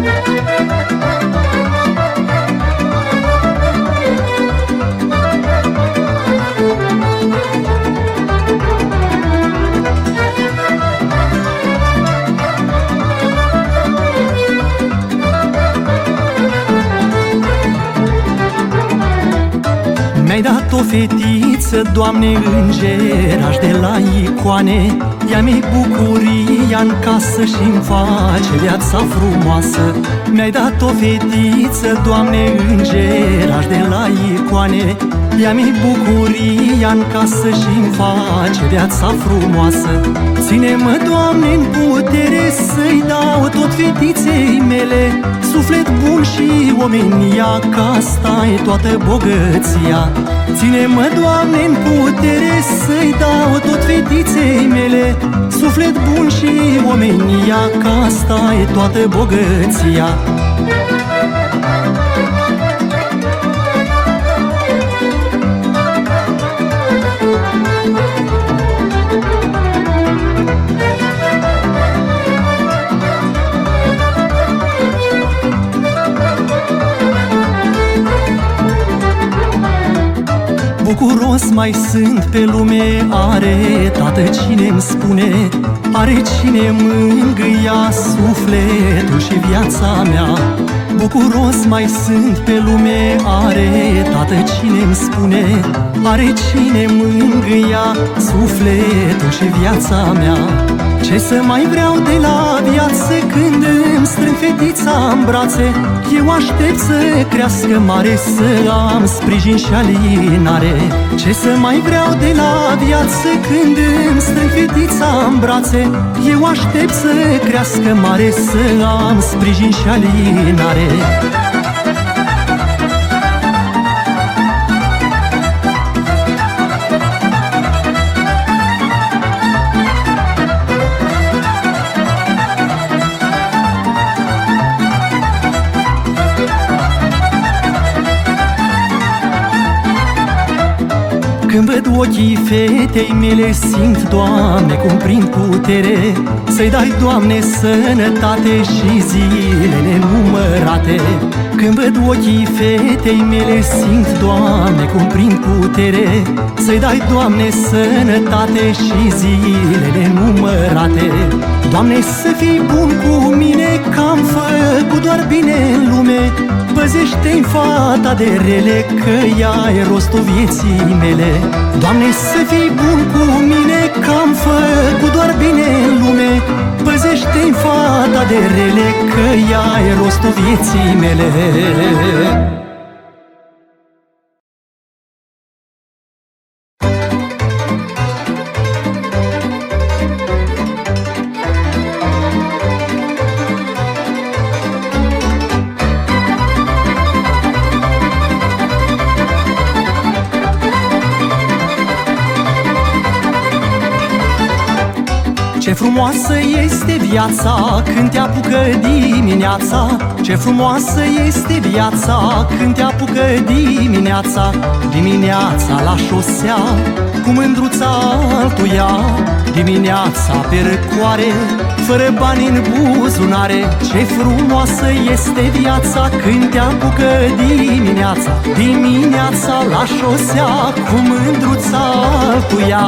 Mi-ai dat o fetiță, Doamne, îngeraș de la icoane. Ea mi bucuria în casă și îmi face viața frumoasă. Mi-ai dat o fetiță, Doamne, îngeraș de la icoane ea mi bucuria în casă și îmi face viața frumoasă. Ține-mă, Doamne, în putere să-i dau tot fetiței mele. Suflet bun și omenia, ca asta e toată bogăția. Ține-mă, Doamne, în putere să-i dau tot fetiței mele. Suflet bun și omenia, ca asta e toată bogăția Bucuros mai sunt pe lume Are tată cine îmi spune Are cine mângâia sufletul și viața mea. Bucuros mai sunt pe lume Are tată cine îmi spune Are cine mângâia sufletul și viața mea ce să mai vreau de la viață când îmi strâng fetița în brațe? Eu aștept să crească mare, să am sprijin și alinare. Ce să mai vreau de la viață când îmi strâng fetița în brațe? Eu aștept să crească mare, să am sprijin și alinare Când văd ochii fetei mele Simt, Doamne, cum prin putere Să-i dai, Doamne, sănătate Și zilele numărate. Când văd ochii fetei mele Simt, Doamne, cum prin putere Să-i dai, Doamne, sănătate Și zilele numărate Doamne, să fii bun cu mine Că am făcut doar bine în lume. Păzește-i fata de rele Că ea e rostul vieții mele. Doamne, să fii bun cu mine Că am făcut doar bine în lume. Păzește-i fata de rele Că ea e rostul vieții mele viața când te apucă dimineața. Ce frumoasă este viața când te apucă dimineața. Dimineața la șosea cu mândruța altuia. Dimineața pe răcoare fără bani în buzunare. Ce frumoasă este viața când te apucă dimineața. Dimineața la șosea cu mândruța altuia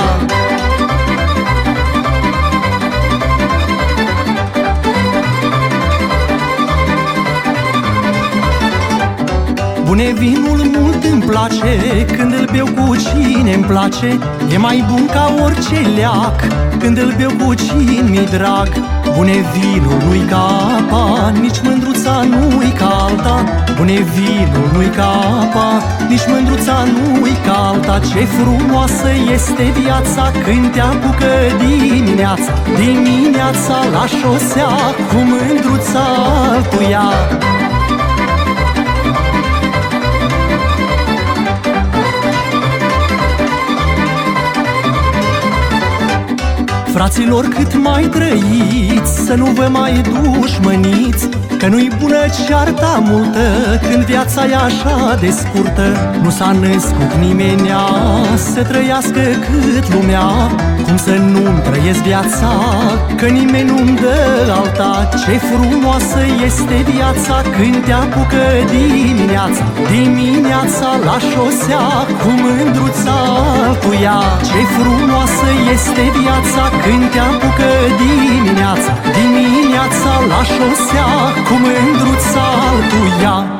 Bune vinul mult îmi place Când îl beau cu cine îmi place. E mai bun ca orice leac Când îl beau cu cine mi drag. Bune vinul nu-i ca apa Nici mândruța nu-i ca alta. Bune vinul nu-i ca apa Nici mândruța nu-i ca alta. Ce frumoasă este viața Când te apucă dimineața. Dimineața la șosea Cu mândruța altuia Fraților, cât mai trăiți Să nu vă mai dușmăniți Că nu-i bună cearta multă Când viața e așa de scurtă. Nu s-a născut nimenea Să trăiască cât lumea Cum să nu-mi trăiesc viața Că nimeni nu-mi dă alta? Ce frumoasă este viața Când te apucă dimineața. Dimineața la șosea Cu mândruța altuia Ce frumoasă este viața Când te apucă dimineața. Dimineața la șosea Cu mândruța altuia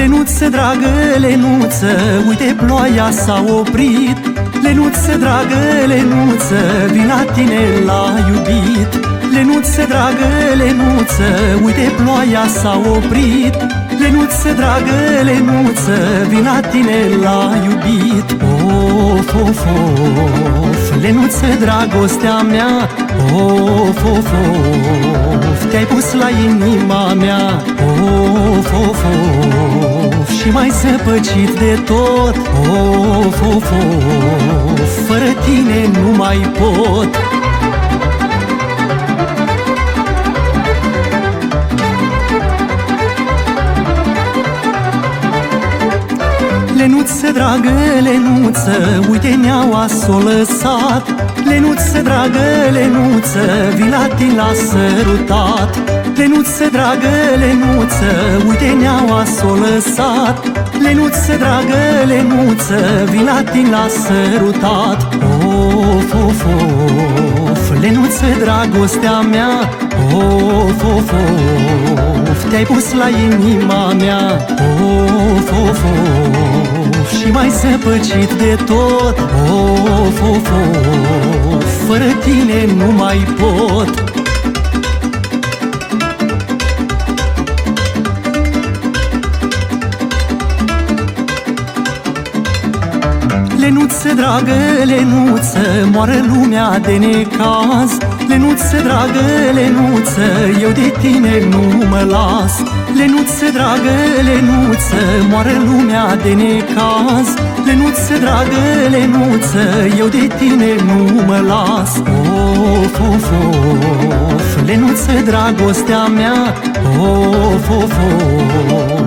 Lenuță, dragă, lenuță, uite ploaia s-a oprit. Lenuță, dragă, lenuță, vin la tine la iubit. Lenuță, dragă, lenuță, uite ploaia s-a oprit. Lenuță, dragă, lenuță, vin la tine la iubit. Of, of, of, lenuță, dragostea mea. Of, of, of, te-ai pus la inima mea. Of, of, of, și mai zăpăcit de tot. Of, of, of, fără tine nu mai pot dragă, lenuță, uite neaua s-o lăsat Lenuță, dragă, lenuță, vin la tine la sărutat. Lenuță, dragă, lenuță, uite neaua s-o lăsat Lenuță, dragă, lenuță, vin la tine la sărutat. Of, of, of, lenuță, dragostea mea. Of, of, of, te-ai pus la inima mea. Of, of, of, și mai zăpăcit de tot. Of, of, of, fără tine nu mai pot. Lenuță, dragă, lenuță, moară lumea de necaz. Lenuță, dragă, lenuță, eu de tine nu mă las Lenuță, dragă, lenuță, moară lumea de necaz. Lenuță, dragă, lenuță, eu de tine nu mă las. Of, of, of, lenuță, dragostea mea. Of, of,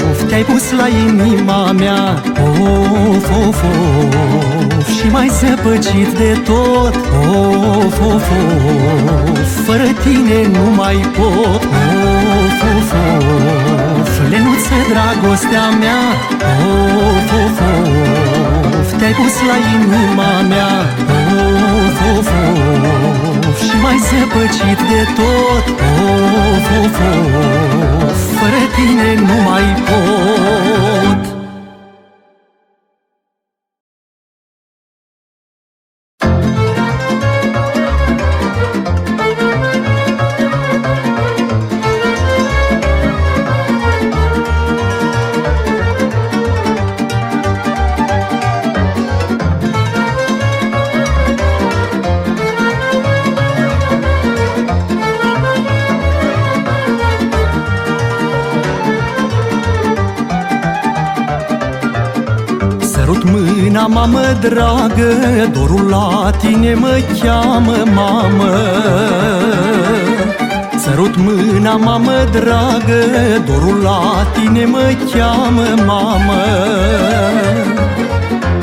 of, te-ai pus la inima mea. Of, of, of, și mai zăpăcit de tot. Of, of, of, fără tine nu mai pot Of, of, of, lenuță, dragostea mea. Of, of, of, te-ai pus la inima mea. Of, of, of, și mai zăpăcit de tot. Of, of, of, fără tine nu mai pot dragă, dorul la tine mă cheamă, mamă. Sărut mâna, mamă dragă, dorul la tine mă cheamă, mamă.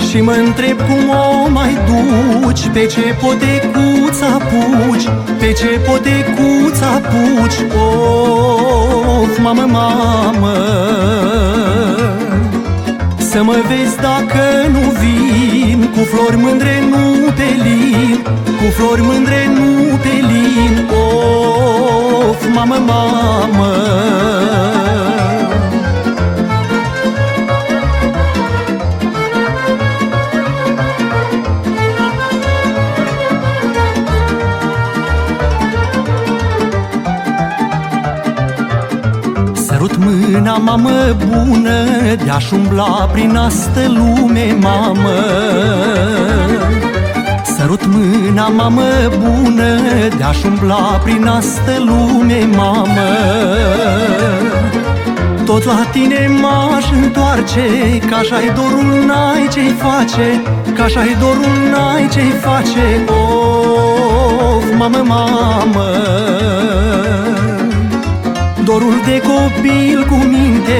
Și mă întreb cum o mai duci, pe ce potecuța puci Pe ce potecuța puci, of, mamă, mamă să mă vezi dacă nu vin. Cu flori mândre nu pe lin Cu flori mândre nu pe lin Of, mamă, mamă. Sărut mâna, mamă bună De-aș umbla prin astă lume, mamă. Sărut mâna, mamă bună De-aș umbla prin astă lume, mamă. Tot la tine m-aș întoarce Ca așa-i dorul n-ai ce-i face Ca așa-i dorul n-ai ce-i face. Oh, Of, mamă, mamă Dorul de copil cu minte.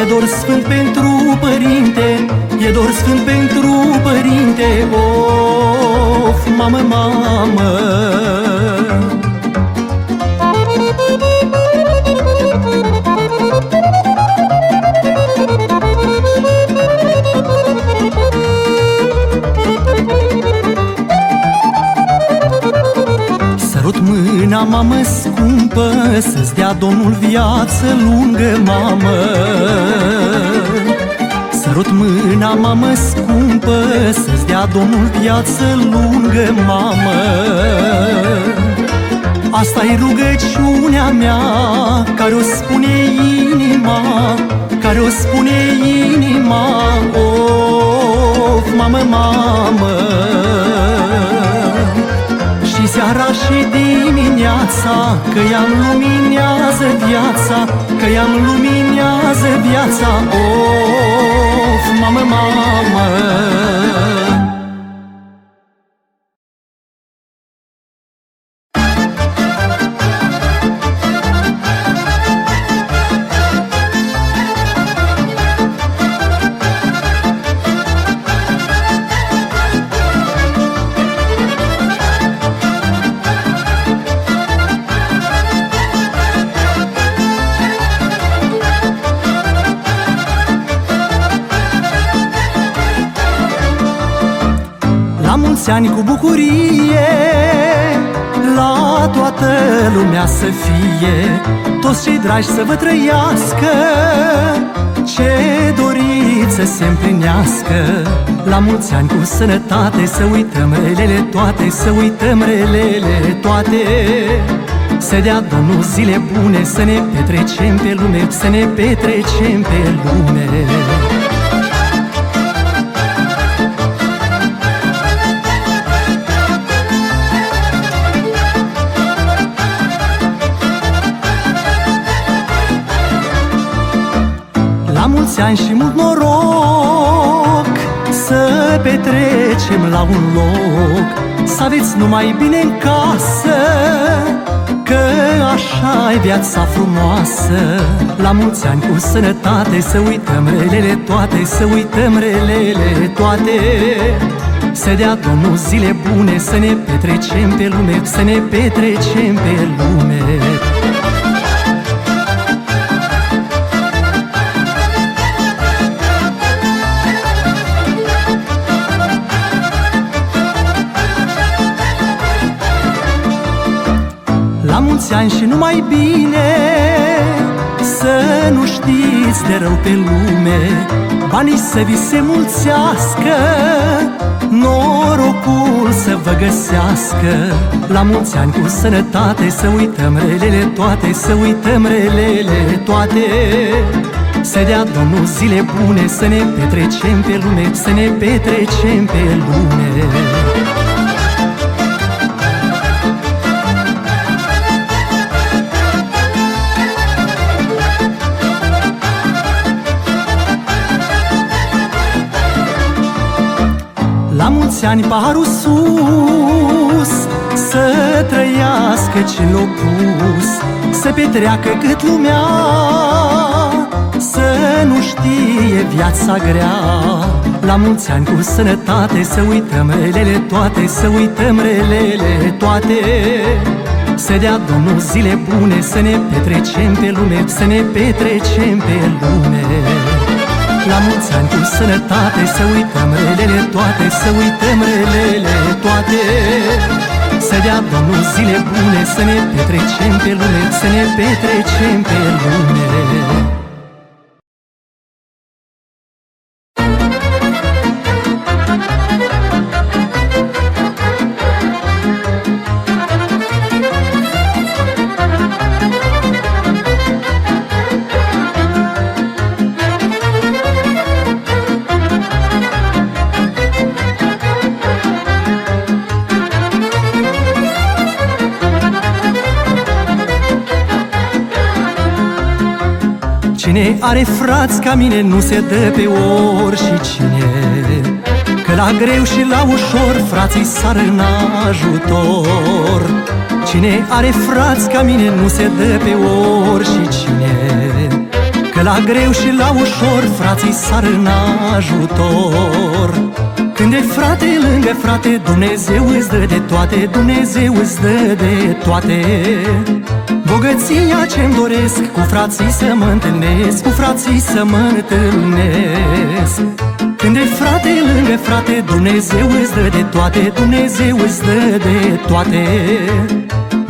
E dor sfânt pentru părinte E dor sfânt pentru părinte. Of, mamă, mamă mâna, mamă scumpă Să-ți dea Domnul viață lungă, mamă. Sărut mâna, mamă scumpă Să-ți dea Domnul viață lungă, mamă. Asta e rugăciunea mea Care o spune inima Care o spune inima Of, mamă, mamă. Și seara și dimineața Că i-am luminează viața Că i-am luminează viața. Of, mamă, mamă mulți ani cu bucurie La toată lumea să fie. Toți cei dragi să vă trăiască Ce doriți să se împlinească. La mulți ani cu sănătate Să uităm relele toate Să uităm relele toate. Să dea Domnul zile bune Să ne petrecem pe lume Să ne petrecem pe lume mulți ani și mult noroc Să petrecem la un loc. Să aveți numai bine în casă Că așa e viața frumoasă. La mulți ani cu sănătate Să uităm relele toate Să uităm relele toate. Să dea Domnul zile bune Să ne petrecem pe lume Să ne petrecem pe lume mulți ani și numai bine. Să nu știți de rău pe lume Banii să vi se mulțească Norocul să vă găsească. La mulți ani cu sănătate Să uităm relele toate Să uităm relele toate. Să dea Domnul zile bune Să ne petrecem pe lume Să ne petrecem pe lume mulți ani paharul sus Să trăiască ce l pus Să petreacă cât lumea Să nu știe viața grea. La mulți ani cu sănătate Să uităm relele toate Să uităm relele toate. Să dea Domnul zile bune Să ne petrecem pe lume Să ne petrecem pe lume la mulți ani cu sănătate Să uităm relele toate Să uităm relele toate. Să dea Domnul zile bune Să ne petrecem pe lume Să ne petrecem pe lume are frați ca mine nu se dă pe ori și cine? Că la greu și la ușor frații sar în ajutor. Cine are frați ca mine nu se dă pe ori și cine? Că la greu și la ușor frații sar în ajutor când e frate lângă frate, Dumnezeu îți dă de toate, Dumnezeu îți dă de toate. Bogăția ce-mi doresc, cu frații să mă întâlnesc, cu frații să mă întâlnesc. Când e frate lângă frate, Dumnezeu îți dă de toate, Dumnezeu îți dă de toate.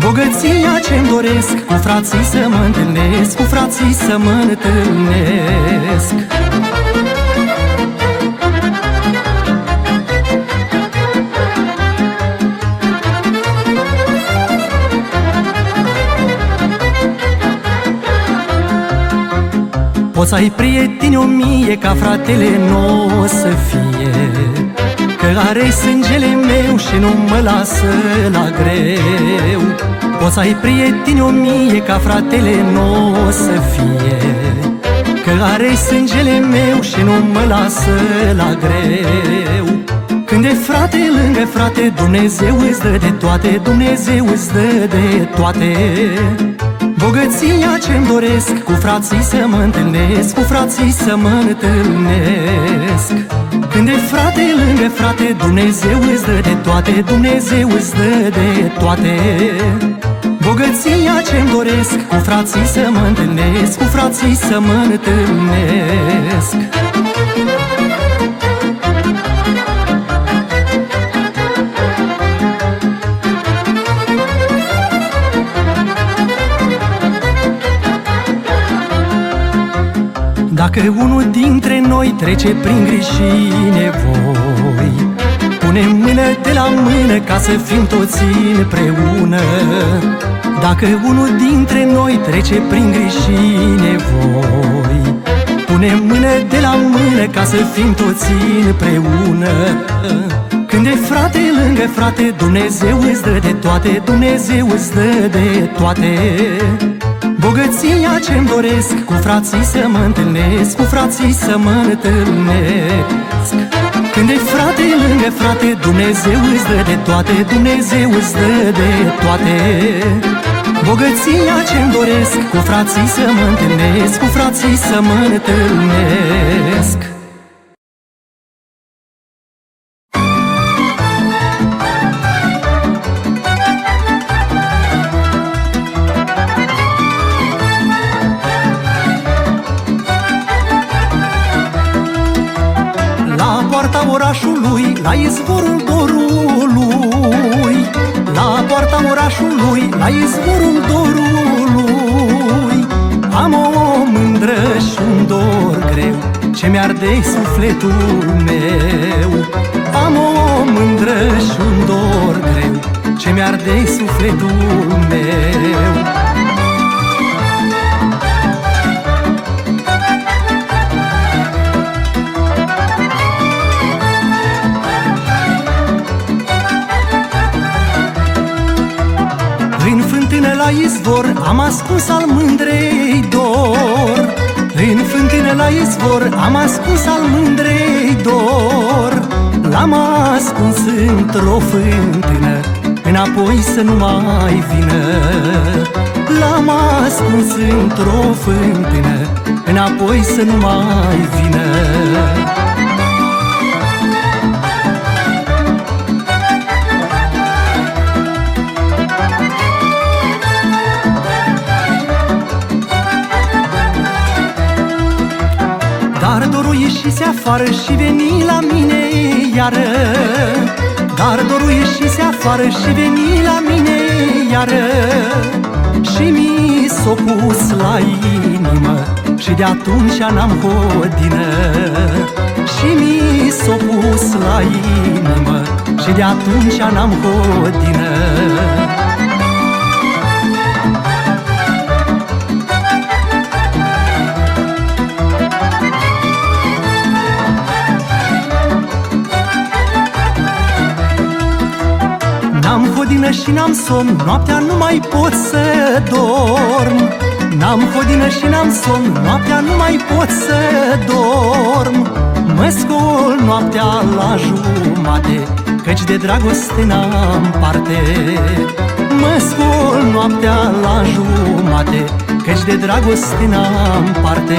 Bogăția ce-mi doresc, cu frații să mă întâlnesc, cu frații să mă întâlnesc Poți ai prieteni o mie ca fratele nu o să fie. Că are sângele meu și nu mă lasă la greu. Poți ai prieteni o mie ca fratele nu o să fie. Că are sângele meu și nu mă lasă la greu. Când e frate lângă frate, Dumnezeu îți dă de toate, Dumnezeu îți dă de toate Bogăția ce-mi doresc Cu frații să mă întâlnesc Cu frații să mă întâlnesc. Când e frate lângă frate Dumnezeu îți dă de toate Dumnezeu îți dă de toate. Bogăția ce-mi doresc Cu frații să mă întâlnesc Cu frații să mă întâlnesc Dacă unul dintre noi trece prin griji și nevoi Punem mână de la mână ca să fim toți împreună. Dacă unul dintre noi trece prin griji și nevoi Punem mână de la mână ca să fim toți împreună. Când e frate lângă frate, Dumnezeu îți dă de toate, Dumnezeu îți dă de toate Bogăția ce-mi doresc Cu frații să mă întâlnesc Cu frații să mă întâlnesc. Când e frate lângă frate Dumnezeu îți dă de toate Dumnezeu îți dă de toate. Bogăția ce-mi doresc Cu frații să mă întâlnesc Cu frații să mă întâlnesc într-o fântână Înapoi să nu mai vină. L-am ascuns într-o fântână Înapoi să nu mai vină. Ieșise afară și veni la mine iară Dar dorul ieșise afară și veni la mine iară. Și mi s-o pus la inimă Și de atunci n-am hodină. Și mi s-o pus la inimă Și de atunci n-am hodină hodină și n-am somn Noaptea nu mai pot să dorm. N-am hodină și n-am somn Noaptea nu mai pot să dorm. Mă scol noaptea la jumate Căci de dragoste n-am parte. Mă scol noaptea la jumate Căci de dragoste n-am parte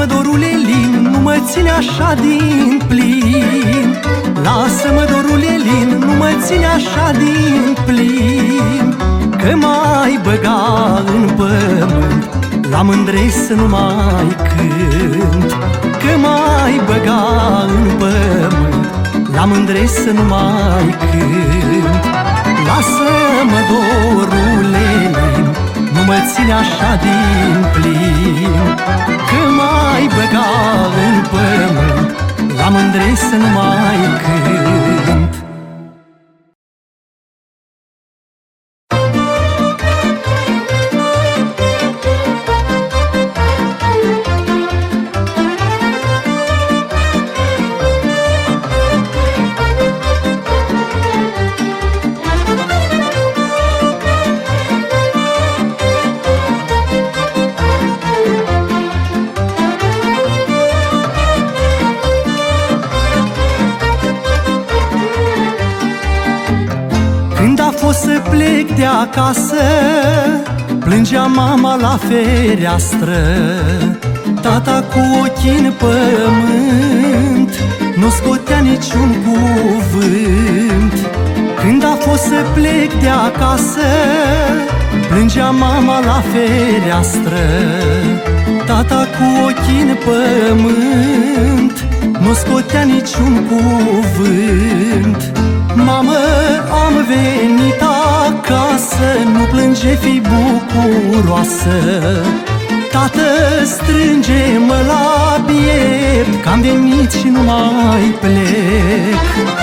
Lasă-mă, dorule lin, nu mă ține așa din plin. Lasă-mă, dorule lin, nu mă ține așa din plin. Că mai băga în pământ La mândrei să nu mai cânt. Că mai băga în pământ La mândrei să nu mai cânt. Lasă-mă, dorule lin Nu mă ține așa din plin. Că mai băga în pământ La mândrei să nu mai cânt acasă Plângea mama la fereastră. Tata cu ochii în pământ Nu scotea niciun cuvânt. Când a fost să plec de acasă Plângea mama la fereastră. Tata cu ochii în pământ Nu scotea niciun cuvânt. Mamă, am venit acasă Nu plânge, fi bucuroasă. Tată, strânge-mă la piept Că am venit și nu mai plec.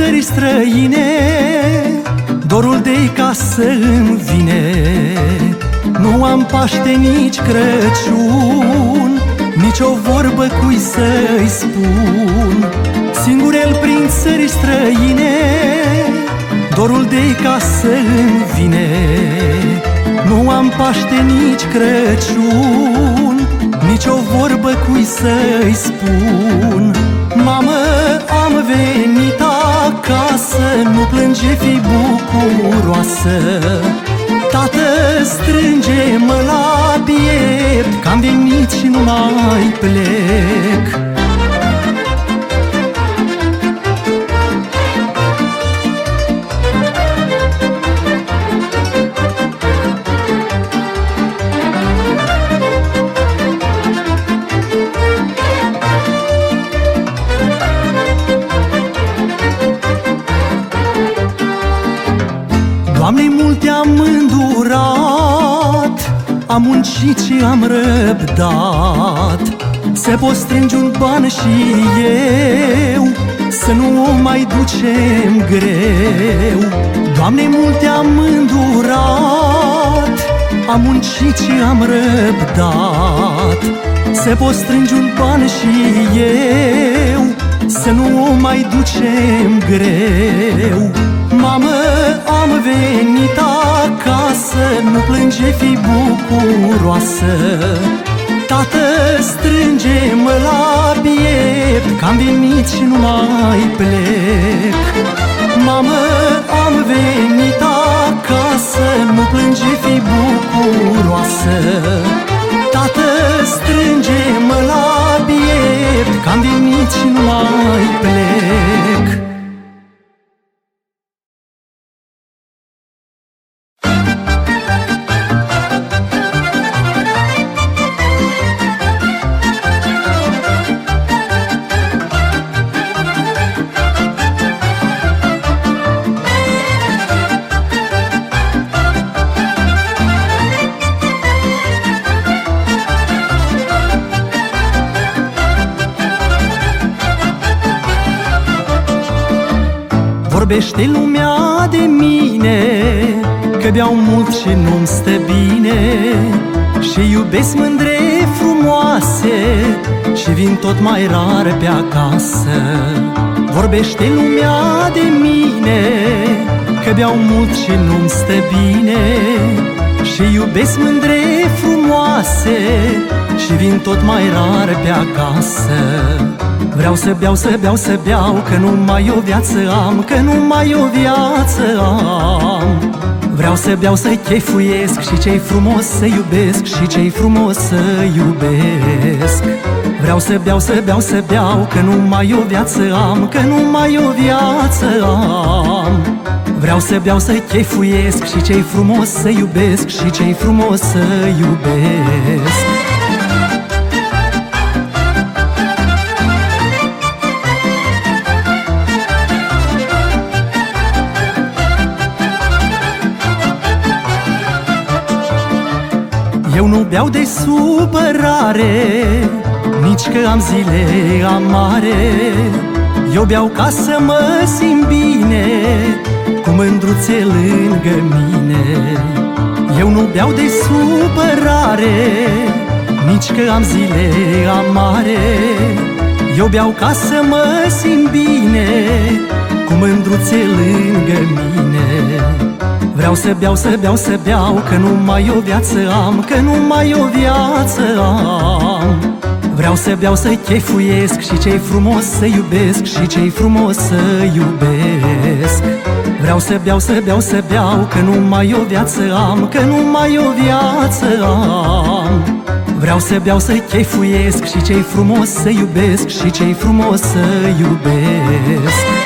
Țări străine Dorul de casă îmi vine. Nu am Paște nici Crăciun Nici o vorbă cui să-i spun. Singur el prin țări străine Dorul de casă îmi vine. Nu am Paște nici Crăciun Nici o vorbă cui să-i spun. Mamă, am venit acasă Nu plânge, fi bucuroasă. Tată, strânge-mă la piept Că am venit și nu mai plec Am muncit și am răbdat. Se pot strânge un ban și eu Să nu o mai ducem greu. Doamne, multe am îndurat. Am muncit și am răbdat. Se pot strânge un ban și eu Să nu o mai ducem greu. Mamă, am venit acasă Nu plânge, fi bucuroasă. Tată, strânge-mă la piept Că am venit și nu mai plec. Mamă, am venit acasă Nu plânge, fi bucuroasă tot mai rar pe acasă. Vorbește lumea de mine Că beau mult și nu-mi stă bine. Și iubesc mândre frumoase Și vin tot mai rar pe acasă. Vreau să beau, să beau, să beau Că nu mai o viață am Că nu mai o viață am. Vreau să beau, să chefuiesc Și ce-i frumos să iubesc Și ce-i frumos să iubesc Vreau să beau, să beau, să beau Că nu mai o viață am Că nu mai o viață am. Vreau să beau, să chefuiesc Și ce-i frumos să iubesc Și ce-i frumos să iubesc. Eu nu beau de supărare Nici că am zile amare. Eu beau ca să mă simt bine Cu mândruțe lângă mine. Eu nu beau de supărare Nici că am zile amare. Eu beau ca să mă simt bine Cu mândruțe lângă mine. Vreau să beau, să beau, să beau Că nu mai o viață am Că nu mai o viață am Vreau să beau, să chefuiesc Și ce-i frumos să iubesc Și ce-i frumos să iubesc. Vreau să beau, să beau, să beau Că nu mai o viață am Că nu mai o viață am. Vreau să beau, să chefuiesc Și ce-i frumos să iubesc Și ce-i frumos să iubesc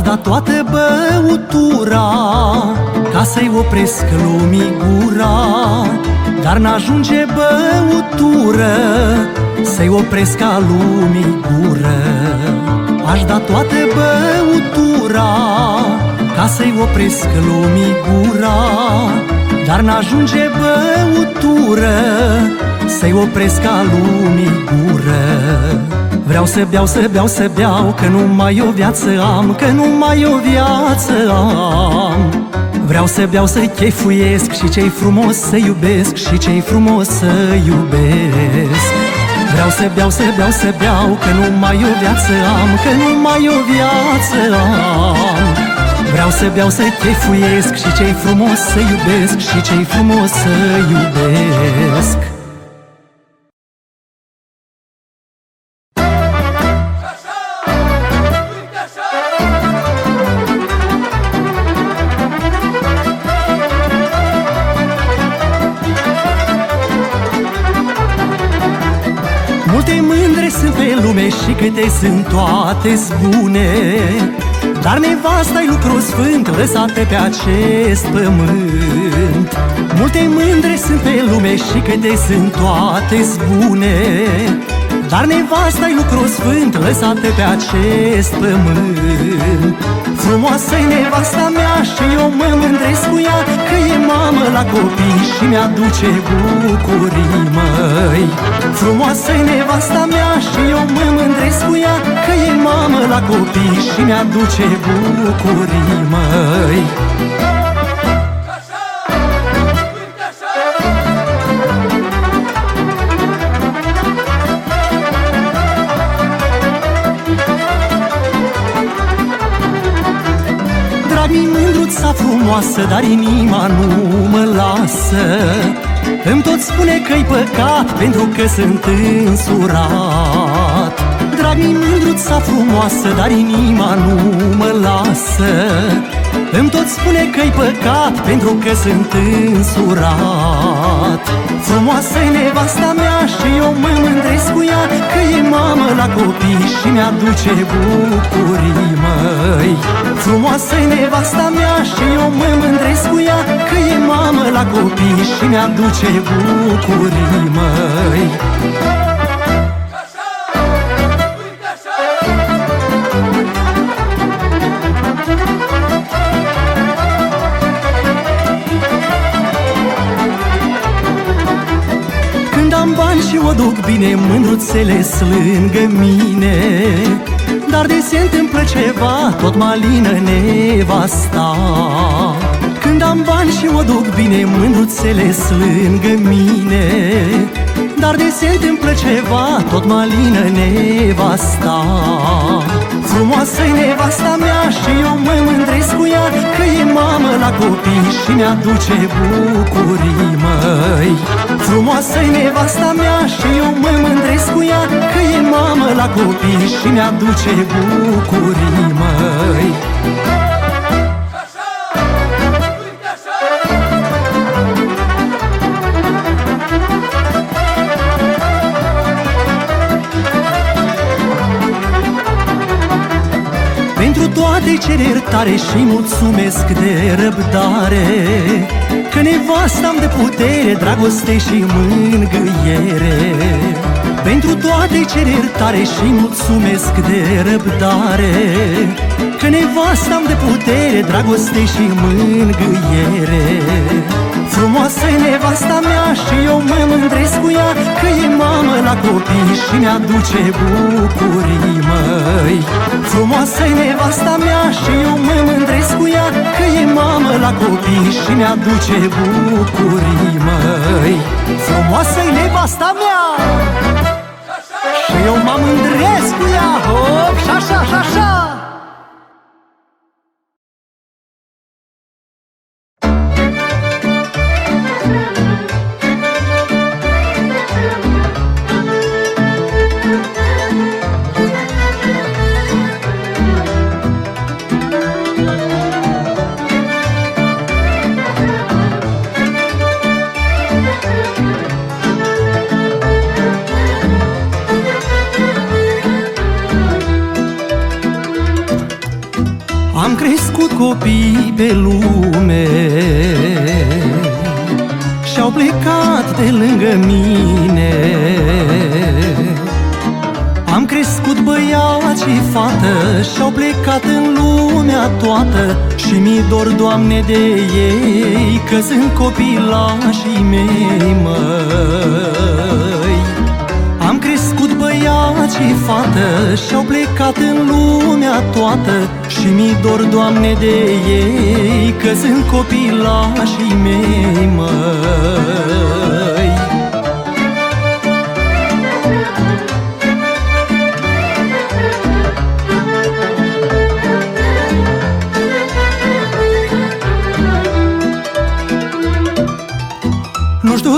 Aș da toată băutura Ca să-i opresc lumii gura Dar n-ajunge băutură Să-i opresc ca lumii gură. Aș da toată băutura Ca să-i opresc lumii gura Dar n-ajunge băutură Să-i opresc ca lumii gură Vreau să beau, să beau, să beau Că nu mai o viață am Că nu mai o viață am. Vreau să beau, să chefuiesc Și ce-i frumos să iubesc Și ce-i frumos să iubesc. Vreau să beau, să beau, să beau Că nu mai o viață am Că nu mai o viață am. Vreau să beau, să chefuiesc Și ce-i frumos să iubesc Și ce-i frumos să iubesc lume și câte sunt toate bune Dar nevasta-i lucru sfânt lăsată pe acest pământ. Multe mândre sunt pe lume și câte sunt toate bune dar nevasta-i lucru sfânt lăsată pe acest pământ. Frumoasă-i nevasta mea și eu mă mândresc cu ea Că e mamă la copii și mi-aduce bucurii, măi Frumoasă-i nevasta mea și eu mă mândresc cu ea Că e mamă la copii și mi-aduce bucurii, măi. Mi mândruța frumoasă, dar inima nu mă lasă Îmi tot spune că-i păcat pentru că sunt însurat. Drag mi mândruța frumoasă, dar inima nu mă lasă. Îmi tot spune că-i păcat pentru că sunt însurat Frumoasă-i nevasta mea și eu mă mândresc cu ea Că e mamă la copii și mi-aduce bucurii, măi. Frumoasă-i nevasta mea și eu mă mândresc cu ea Că e mamă la copii și mi-aduce bucurii, măi o duc bine Mândruțele lângă mine. Dar de se întâmplă ceva Tot malină nevasta. Când am bani și o duc bine Mândruțele lângă mine Dar de se întâmplă ceva Tot malină nevasta. Frumoasă-i nevasta mea și eu mă mândresc cu ea Că e mamă la copii și mi-aduce bucurii, măi. Frumoasă-i nevasta mea și eu mă mândresc cu ea Că e mamă la copii și mi-aduce bucurii, măi toate cer iertare și mulțumesc de răbdare Că nevasta de putere, dragoste și mângâiere. Pentru toate cer iertare și mulțumesc de răbdare Că nevasta de putere, dragoste și mângâiere Frumoasă e nevasta mea și eu mă mândresc cu ea Că e mamă la copii și mi-aduce bucurii, măi. Frumoasă e nevasta mea și eu mă mândresc cu ea Că e mamă la copii și mi-aduce bucurii, măi. Frumoasă e nevasta mea Și eu mă mândresc cu ea, hop, și așa, și așa Doamne, de ei Că sunt copilașii mei, măi. Am crescut băiat și fată Și-au plecat în lumea toată și mi dor, Doamne, de ei Că sunt copilașii mei, măi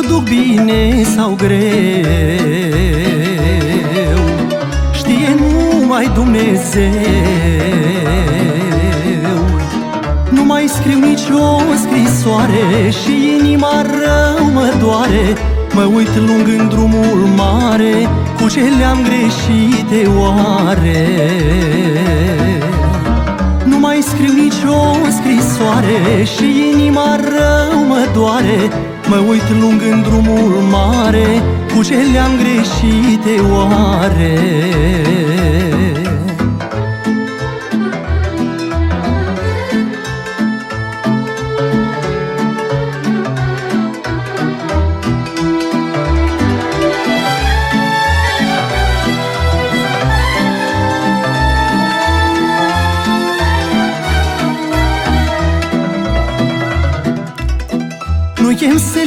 duc bine sau greu Știe numai Dumnezeu. Mai scriu nicio scrisoare Și inima rău mă doare. Mă uit lung în drumul mare Cu ce le-am greșit oare? Nu mai scriu nicio scrisoare Și inima rău mă doare Mă uit lung în drumul mare Cu ce le-am greșit oare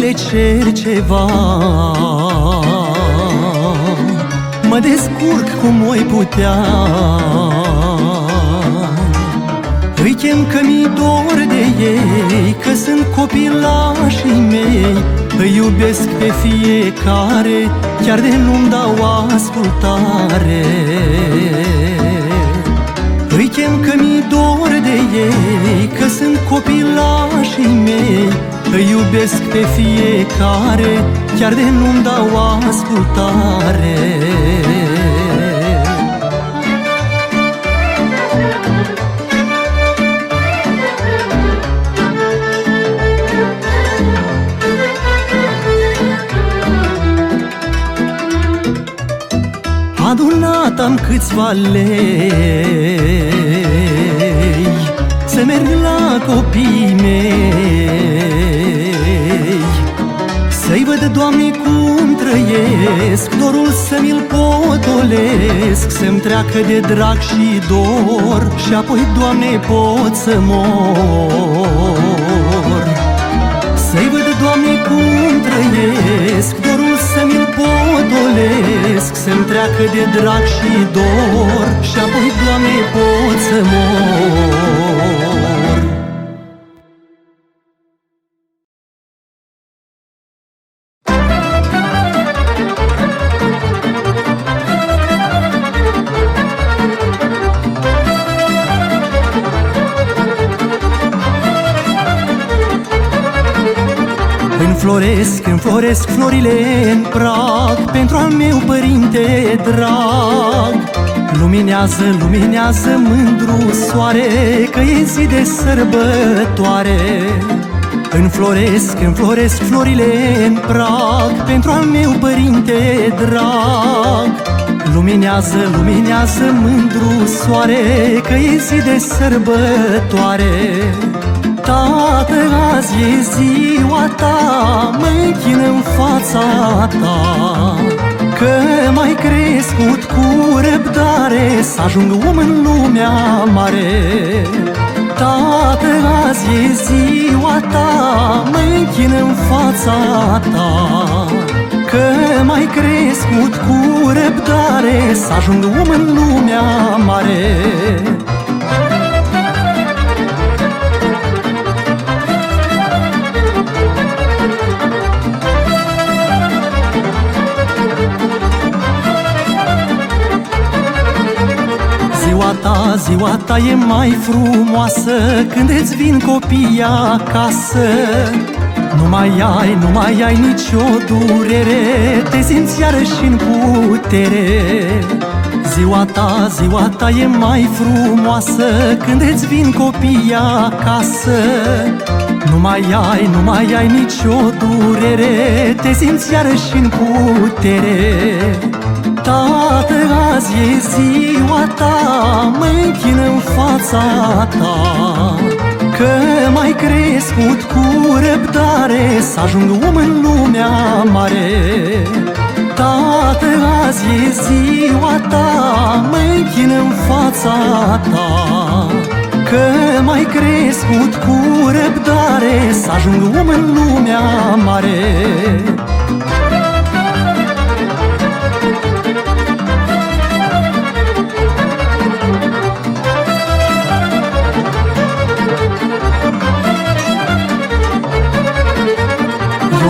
le cer ceva. Mă descurc cum voi putea. Îi chem că mi dor de ei Că sunt copilașii mei. Îi iubesc pe fiecare Chiar de nu-mi dau ascultare. Îi chem că mi dor de ei Că sunt copilașii mei îi iubesc pe fiecare Chiar de nu-mi dau ascultare. Adunat am câțiva lei Să merg la copiii mei. Să-i văd, Doamne, cum trăiesc Dorul să mi-l potolesc Să-mi treacă de drag și dor Și apoi, Doamne, pot să mor. Să-i văd, Doamne, cum trăiesc Dorul să mi-l potolesc Să-mi treacă de drag și dor Și apoi, Doamne, pot să mor Înfloresc, înfloresc florile în prag. Pentru al meu părinte drag Luminează, luminează mândru soare Că e zi de sărbătoare. Înfloresc, înfloresc florile în prag. Pentru al meu părinte drag Luminează, luminează mândru soare Că e zi de sărbătoare Tată, azi e ziua ta mă închin în fața ta. Că m-ai crescut cu răbdare Să ajung om în lumea mare. Tată, azi e ziua ta mă închin în fața ta. Că m-ai crescut cu răbdare Să ajung om în lumea mare ta, ziua ta e mai frumoasă Când îți vin copiii acasă. Nu mai ai, nu mai ai nicio durere Te simți iarăși în putere. Ziua ta, ziua ta e mai frumoasă Când îți vin copiii acasă. Nu mai ai, nu mai ai nicio durere Te simți iarăși în putere Tată, azi e ziua ta mă închin în fața ta. Că m-ai crescut cu răbdare Să ajung om în lumea mare. Tată, azi e ziua ta mă închin în fața ta. Că m-ai crescut cu răbdare Să ajung om în lumea mare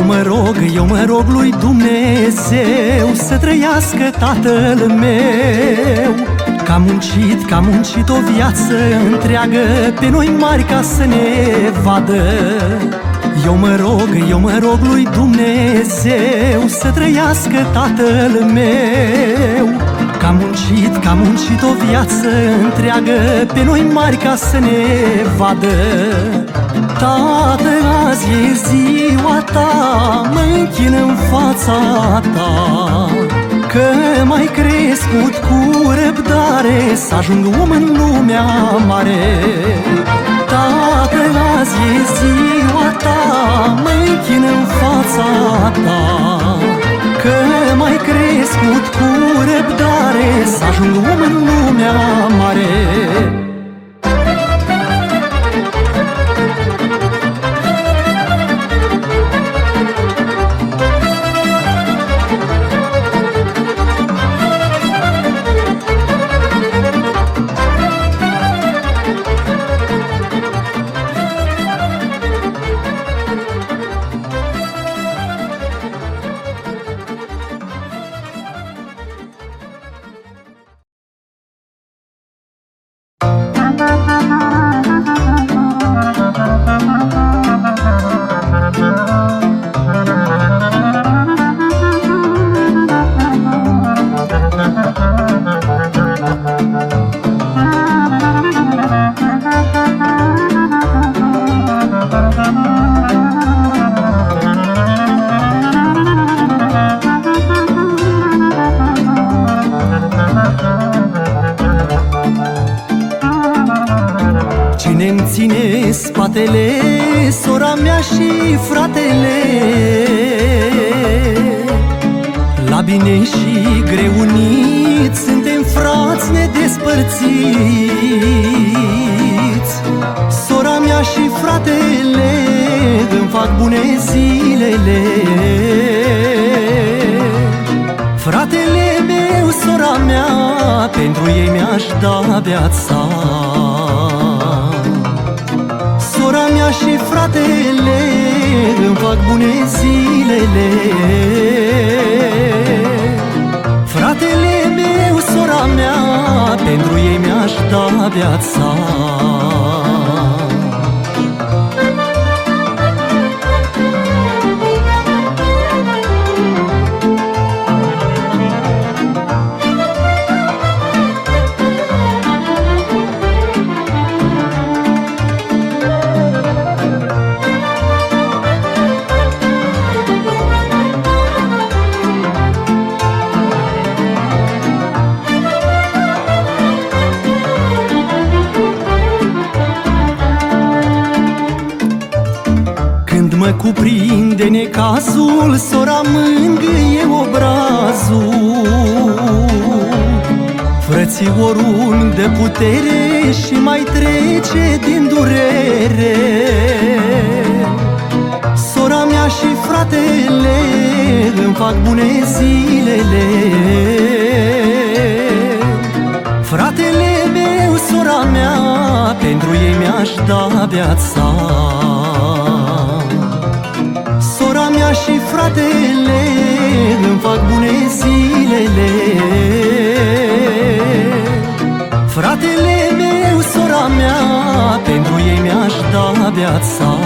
mă rog, eu mă rog lui Dumnezeu Să trăiască tatăl meu. Că am muncit, că am muncit o viață întreagă Pe noi mari ca să ne vadă. Eu mă rog, eu mă rog lui Dumnezeu Să trăiască tatăl meu. Că am muncit, că am muncit o viață întreagă Pe noi mari ca să ne vadă Tată, azi e ziua ta mă închin în fața ta. Că m-ai crescut cu răbdare Să ajung om în lumea mare. Tată, azi e ziua ta mă închin în fața ta. Că m-ai crescut cu răbdare Să ajung om în lumea mare da viața. Sora mea și fratele Îmi fac bune zilele. Fratele meu, sora mea Pentru ei mi-aș da viața cuprinde necazul Sora mângâie obrazul. Frățiorul de putere și mai trece din durere. Sora mea și fratele îmi fac bune zilele. Fratele meu, sora mea, pentru ei mi-aș da viața și fratele Îmi fac bune zilele. Fratele meu, sora mea Pentru ei mi-aș da viața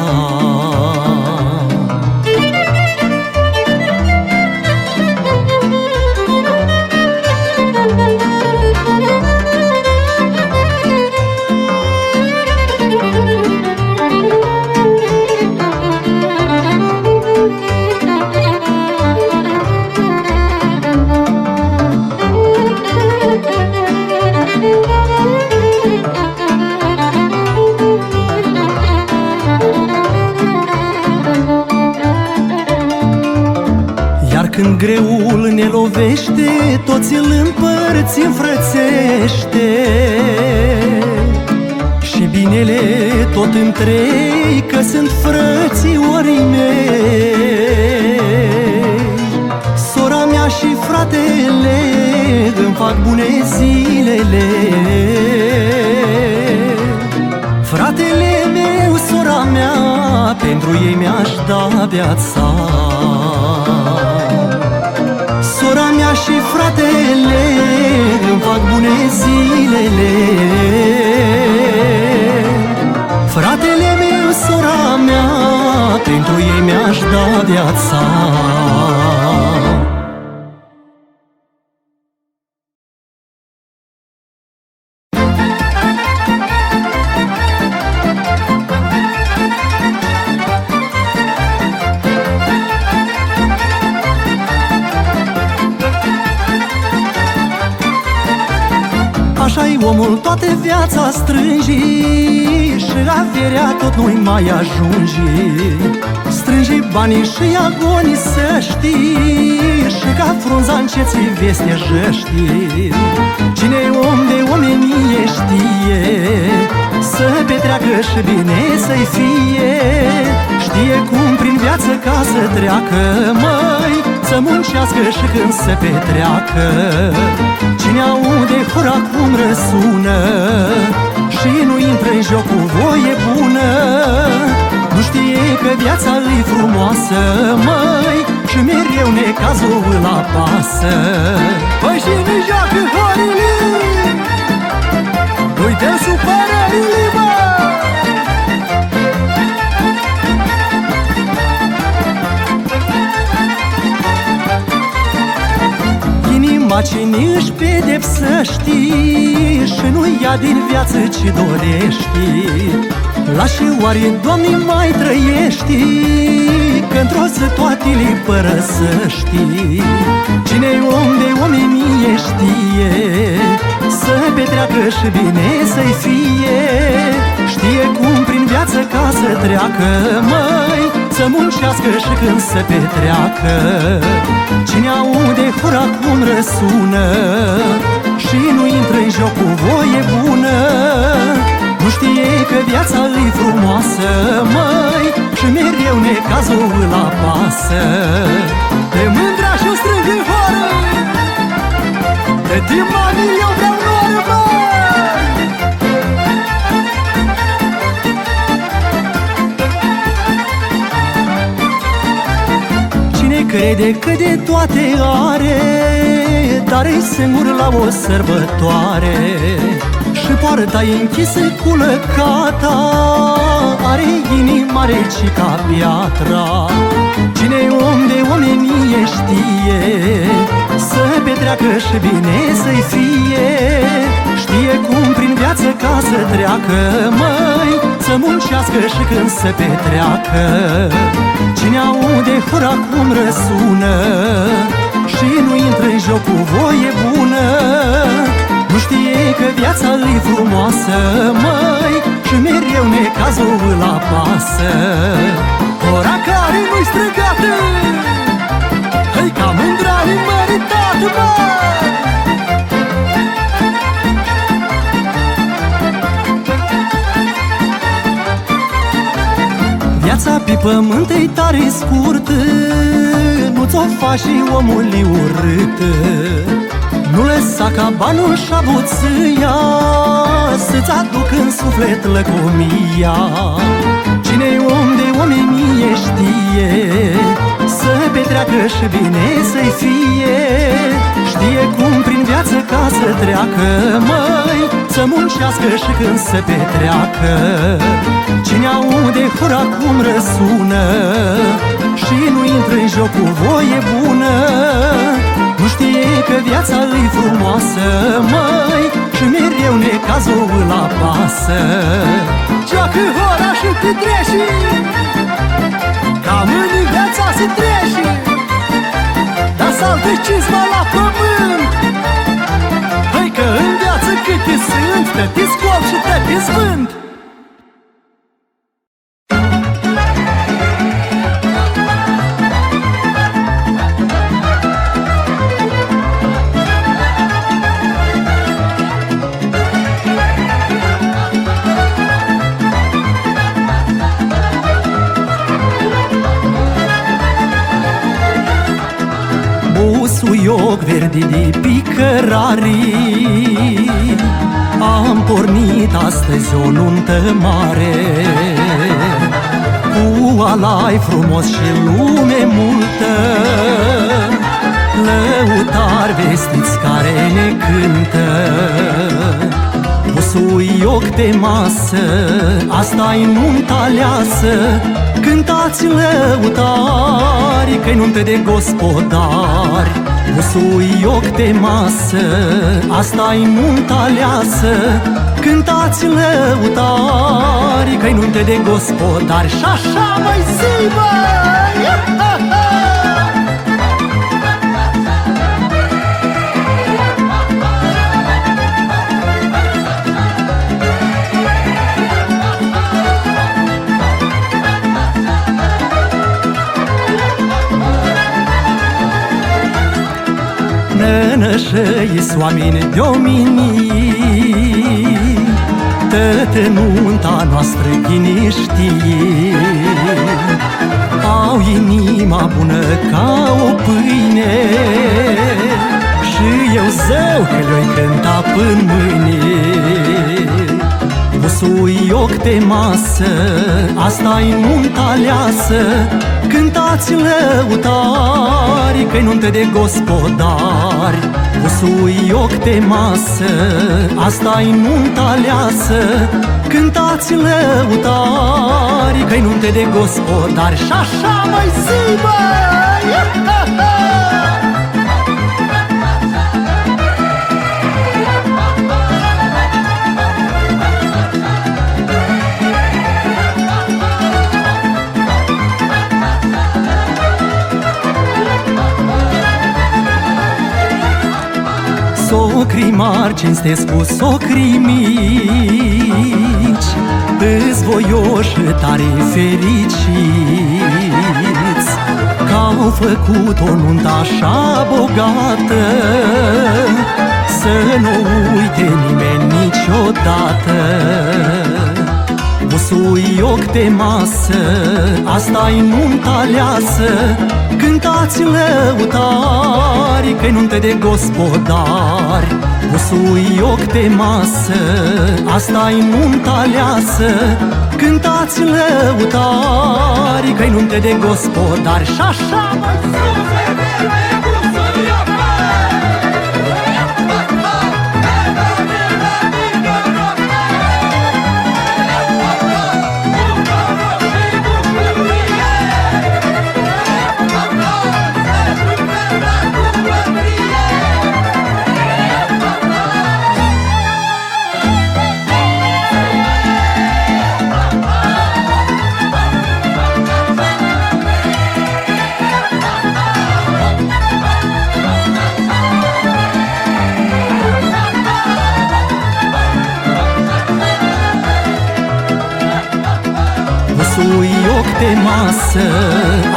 greul ne lovește, toți îl împărți înfrățește. Și binele tot întrei, că sunt ori mei. Sora mea și fratele îmi fac bune zilele. Fratele meu, sora mea, pentru ei mi-aș da viața și fratele Îmi fac bune zilele. Fratele meu, sora mea Pentru ei mi-aș da viața mai ajunge Strângi banii și agonii să știi Și ca frunza înceții veste jăști Cine om de omenie știe Să petreacă și bine să-i fie. Știe cum prin viață ca să treacă, măi Să muncească și când se petreacă. Cine aude hura cum răsună Și nu intră în joc cu voie bună Nu știe că viața lui frumoasă, măi Și mereu necazul îl apasă Păi și nu joacă horile Uite supărările, măi Inima cine își pedepsăști Și nu ia din viață ce dorești Lași oare, Doamne, mai trăiești Că într-o zi toate le părăsăști cine om de omenie știe Să petreacă și bine să-i fie. Știe cum prin viață ca să treacă, măi Să muncească și când se petreacă. Cine aude hura cum răsună Și nu intră în joc cu voie bună Nu știe că viața îi frumoasă, măi Și mereu necazul îl apasă. Pe mândra și-o strâng în horă De timp eu vreau crede că de toate are Dar e singur la o sărbătoare Și poarta închisă cu lăcata Are inima rece ca piatra. Cine om de omenie știe Să petreacă și bine să-i fie. Știe cum prin viață ca să treacă, măi Să muncească și când se petreacă. Cine aude hura cum răsună Și nu intră în joc cu voie bună Nu știe că viața îi frumoasă, măi Și mereu necazul îl apasă. Ora care nu-i strigată Hai ca mândra măritată, măi! Viața pe pământ e tare scurtă Nu-ți-o faci și omul e urât Nu lăsa ca banul și abuția Să-ți aduc în suflet lăcomia. Cine om de omenie știe Să petreacă și bine să-i fie. Știe cum prin viață ca să treacă, măi Să muncească și când se petreacă. Cine aude hura cum răsună Și nu intră în joc cu voie bună Nu știe că viața îi frumoasă, măi Și mereu necazul îl apasă Joacă hora și petreși Cam în viața se trece Dar saltă cizma la pământ. Hai că în viață câte sunt Te scol și te sfânt Busuioc verde de picărarii Am pornit astăzi o nuntă mare. Cu alai frumos și lume multă. Lăutari vestiți care ne cântă Busuioc pe masă, asta-i nunta aleasă. Cântați lăutari, că-i nuntă de gospodari Busuioc pe masă, asta-i nunta aleasă. Cântați lăutari, că-i nuntă de gospodari Și așa mai zi, băi! Nănășăi oameni de omenii Tătă nunta noastră cine știe Au inima bună ca o pâine Și eu zău că le-oi cânta până mâine Busuioc pe masă, asta-i nunta aleasă. Cântați lăutari, că-i nuntă de gospodari. Busuioc pe masă, asta-i nunta aleasă. Cântați lăutari, că-i nuntă de gospodari. Și așa mai zi, băi! Socrii mari cinstesc cu socrii mici Îți voioși tare fericiți au făcut o nuntă așa bogată. Să nu uite nimeni niciodată. Busui ochi de masă, asta-i nunta aleasă. Cântați lăutari, că-i nuntă de gospodari Busui ochi de masă, asta-i nunta aleasă. Cântați lăutari, că-i nuntă de gospodari Și așa mai Sui ochi pe masă,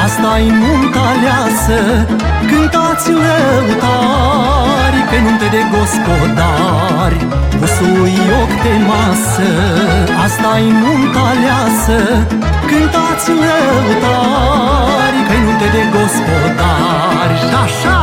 asta-i nunta aleasă. Cântați lăutari pe nunte de gospodari. Sui ochi pe masă, asta-i nunta aleasă. Cântați lăutari pe nunte de gospodari. Și așa!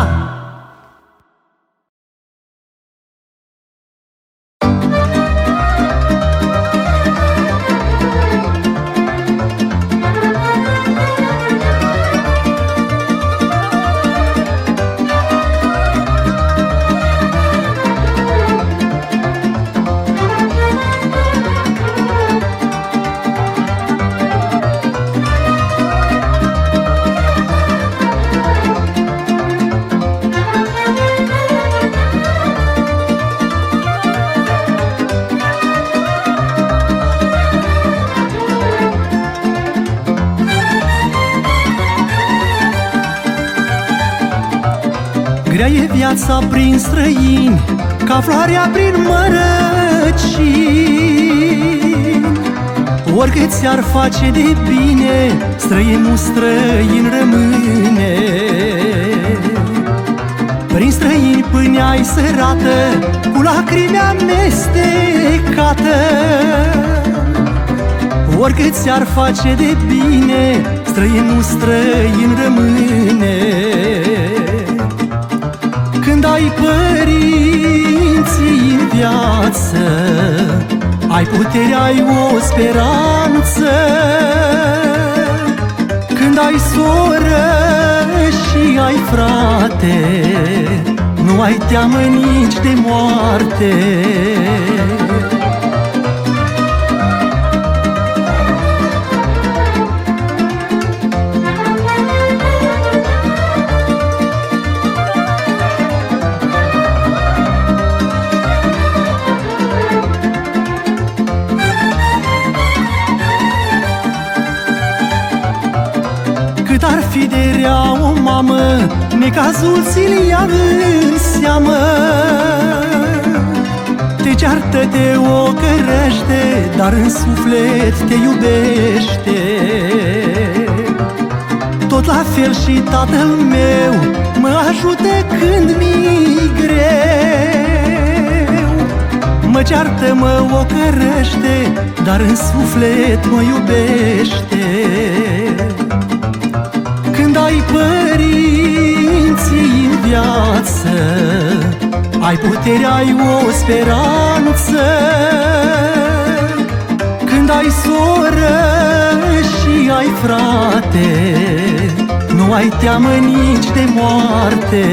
Prin străini Ca floarea prin mărăcini. Oricât ți-ar face de bine Străinul străin rămâne. Prin străini pâinea-i sărată Cu lacrimi amestecată. Oricât ți-ar face de bine Străinul străin rămâne. când ai părinții în viață? Ai putere, ai o speranță? Când ai soră și ai frate Nu ai teamă nici de moarte mamă Necazul ți-l ia în seamă. Te ceartă, te ocărește Dar în suflet te iubește. Tot la fel și tatăl meu Mă ajută când mi greu. Mă ceartă, mă ocărește Dar în suflet mă iubește viață. Ai putere, ai o speranță. Când ai soră și ai frate Nu ai teamă nici de moarte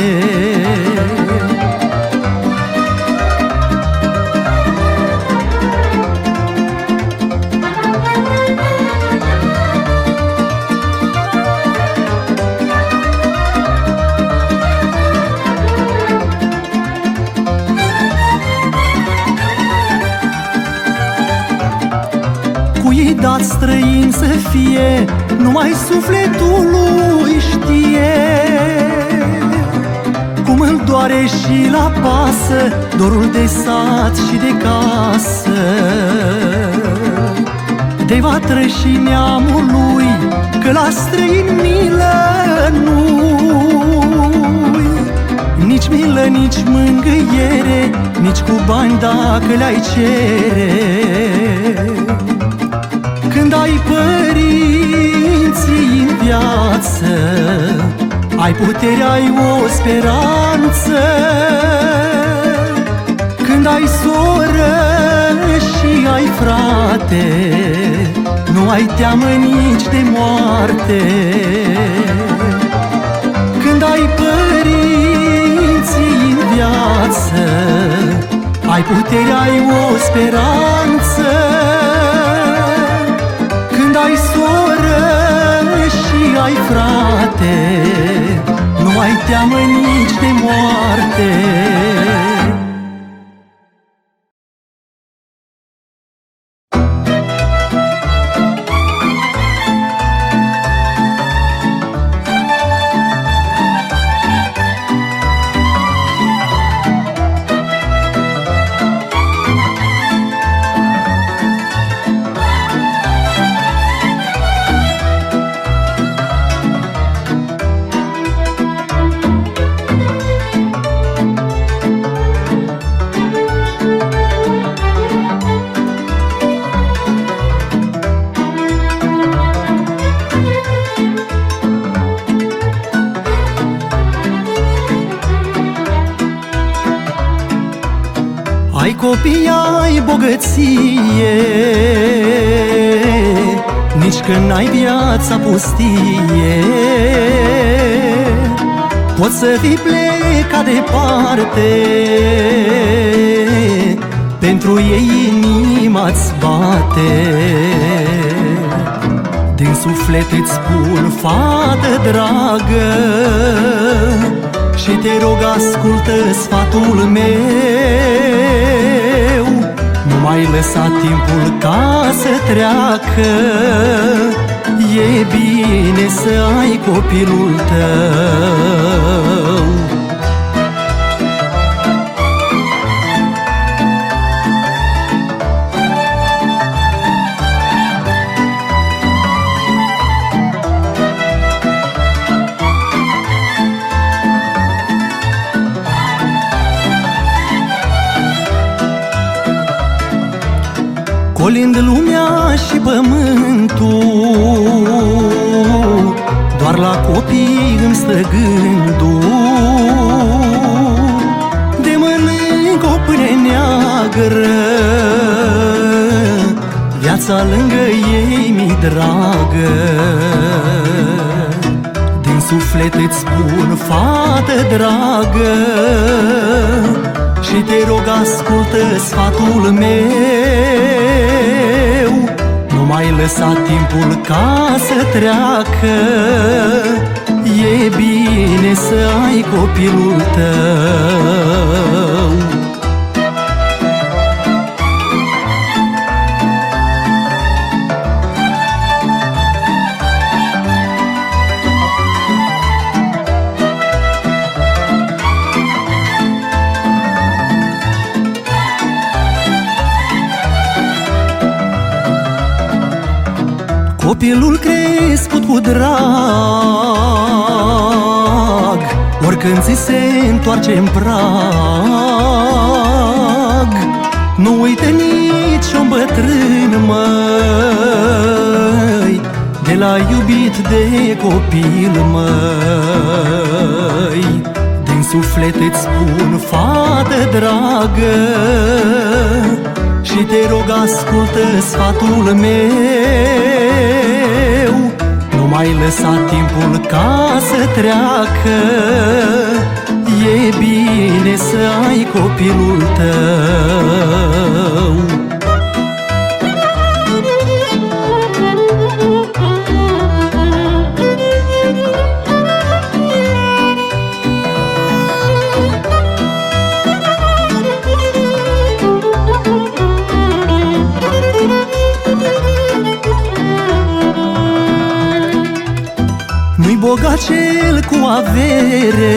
Cui dat străin să fie Numai sufletul lui știe. Cum îl doare și la pasă Dorul de sat și de casă. De vatră și neamului Că la străin milă nu Nici milă, nici mângâiere Nici cu bani dacă le-ai cere. Când ai părinții în viață? Ai putere, ai o speranță? Când ai soră și ai frate Nu ai teamă nici de moarte. Când ai părinții în viață Ai putere, ai o speranță ai frate. Nu ai teamă nici de moarte copii, ai bogăție. Nici când ai viața pustie. Poți să fii plecat departe. Pentru ei inima-ți bate. Din suflet îți spun, fată dragă Și te rog, ascultă sfatul meu. Nu mai lăsa timpul ca să treacă. E bine să ai copilul tău Colind lumea și pământul Doar la copii îmi stă gândul. De mănânc o pâine neagră Viața lângă ei mi dragă. Din suflet îți spun, fată dragă și te rog ascultă sfatul meu. Nu mai lăsa timpul ca să treacă. E bine să ai copilul tău Copilul crescut cu drag Oricând ți se întoarce în prag. Nu uită nici un bătrân, măi De la iubit de copil, măi. Din suflet îți spun, fată dragă și te rog ascultă sfatul meu. Nu mai lăsa timpul ca să treacă. E bine să ai copilul tău acel cu avere.